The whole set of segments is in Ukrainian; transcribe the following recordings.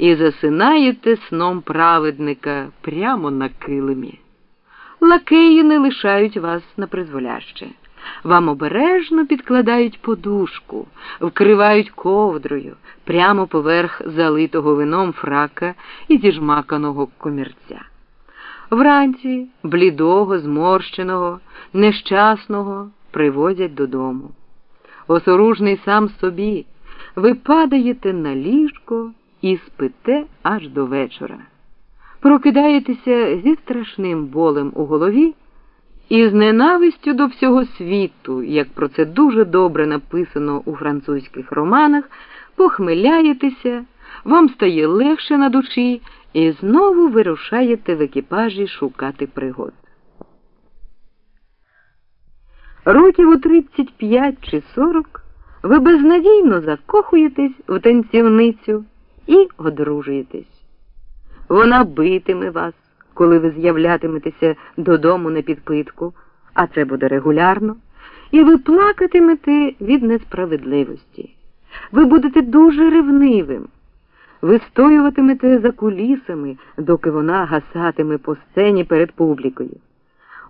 і засинаєте сном праведника прямо на килимі. Лакеї не лишають вас на призволяще. Вам обережно підкладають подушку, вкривають ковдрою прямо поверх залитого вином фрака і зіжмаканого комірця. Вранці блідого, зморщеного, нещасного привозять додому. Осоружний сам собі, ви падаєте на ліжко і спите аж до вечора. Прокидаєтеся зі страшним болем у голові і з ненавистю до всього світу, як про це дуже добре написано у французьких романах, похмиляєтеся, вам стає легше на душі і знову вирушаєте в екіпажі шукати пригод. Років у 35 чи 40 ви безнадійно закохуєтесь в танцівницю і одружуєтесь. Вона битиме вас, коли ви з'являтиметеся додому на підпитку, а це буде регулярно, і ви плакатимете від несправедливості. Ви будете дуже ревнивим. Ви стоюватимете за кулісами, доки вона гасатиме по сцені перед публікою.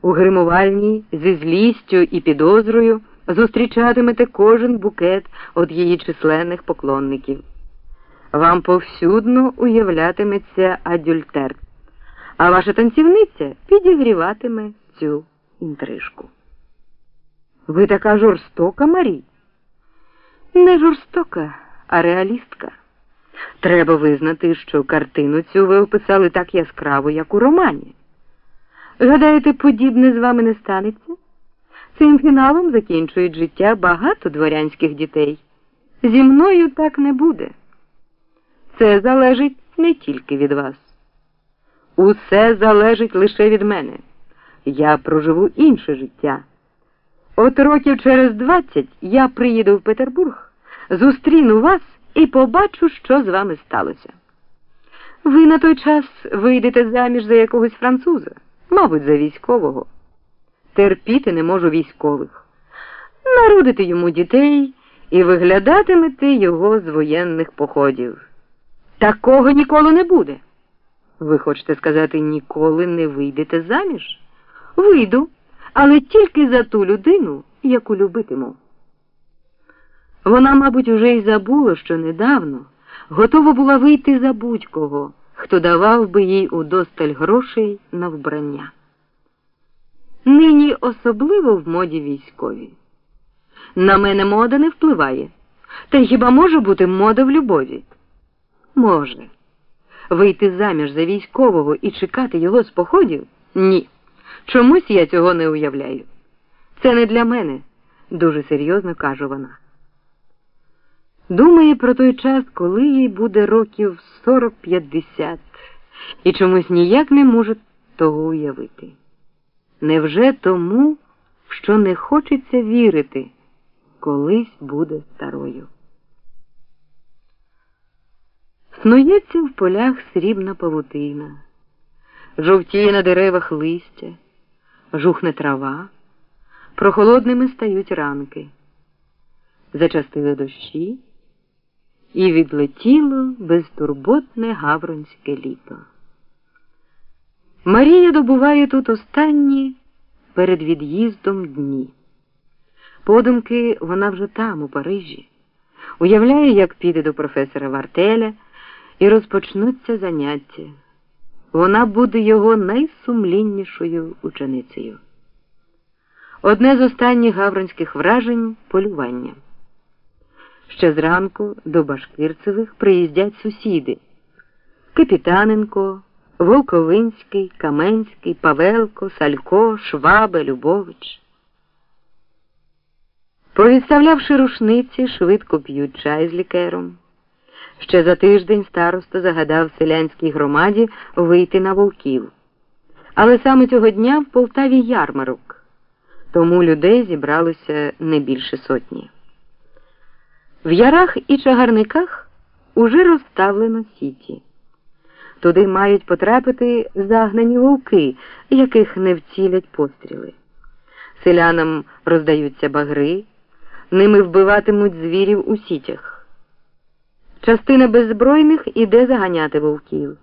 У гримувальній зі злістю і підозрою зустрічатимете кожен букет від її численних поклонників. Вам повсюдно уявлятиметься адюльтер, а ваша танцівниця підігріватиме цю інтрижку. Ви така жорстока, Марі? Не жорстока, а реалістка. Треба визнати, що картину цю ви описали так яскраво, як у романі. Гадаєте, подібне з вами не станеться? Цим фіналом закінчують життя багато дворянських дітей. Зі мною так не буде. Це залежить не тільки від вас. Усе залежить лише від мене. Я проживу інше життя. От років через двадцять я приїду в Петербург, зустріну вас і побачу, що з вами сталося. Ви на той час вийдете заміж за якогось француза, мабуть, за військового. Терпіти не можу військових. Народите йому дітей і виглядатимете його з воєнних походів. Такого ніколи не буде. Ви хочете сказати, ніколи не вийдете заміж? Вийду, але тільки за ту людину, яку любитиму. Вона, мабуть, уже й забула, що недавно готова була вийти за будь-кого, хто давав би їй удосталь грошей на вбрання. Нині особливо в моді військові. На мене мода не впливає. Та хіба може бути мода в любові? Може. Вийти заміж за військового і чекати його з походів? Ні. Чомусь я цього не уявляю. Це не для мене, дуже серйозно каже вона. Думає про той час, коли їй буде років 40-50, і чомусь ніяк не може того уявити. Невже тому, що не хочеться вірити, колись буде старою? Снується в полях срібна павутина, жовтіє на деревах листя, жухне трава, прохолодними стають ранки, зачастили дощі, і відлетіло безтурботне гавронське літо. Марія добуває тут останні перед від'їздом дні. Подумки вона вже там, у Парижі, уявляє, як піде до професора Вартеля і розпочнуться заняття. Вона буде його найсумліннішою ученицею. Одне з останніх гавронських вражень полювання. Ще зранку до Башкирцевих приїздять сусіди Капітаненко, Волковинський, Каменський, Павелко, Салько, Швабе, Любович. Повідставлявши рушниці, швидко п'ють чай з лікером. Ще за тиждень староста загадав селянській громаді вийти на вовків. Але саме цього дня в Полтаві ярмарок, тому людей зібралося не більше сотні. В ярах і чагарниках уже розставлено сіті. Туди мають потрапити загнані вовки, яких не вцілять постріли. Селянам роздаються багри, ними вбиватимуть звірів у сітях. Частина беззбройних іде заганяти вовків.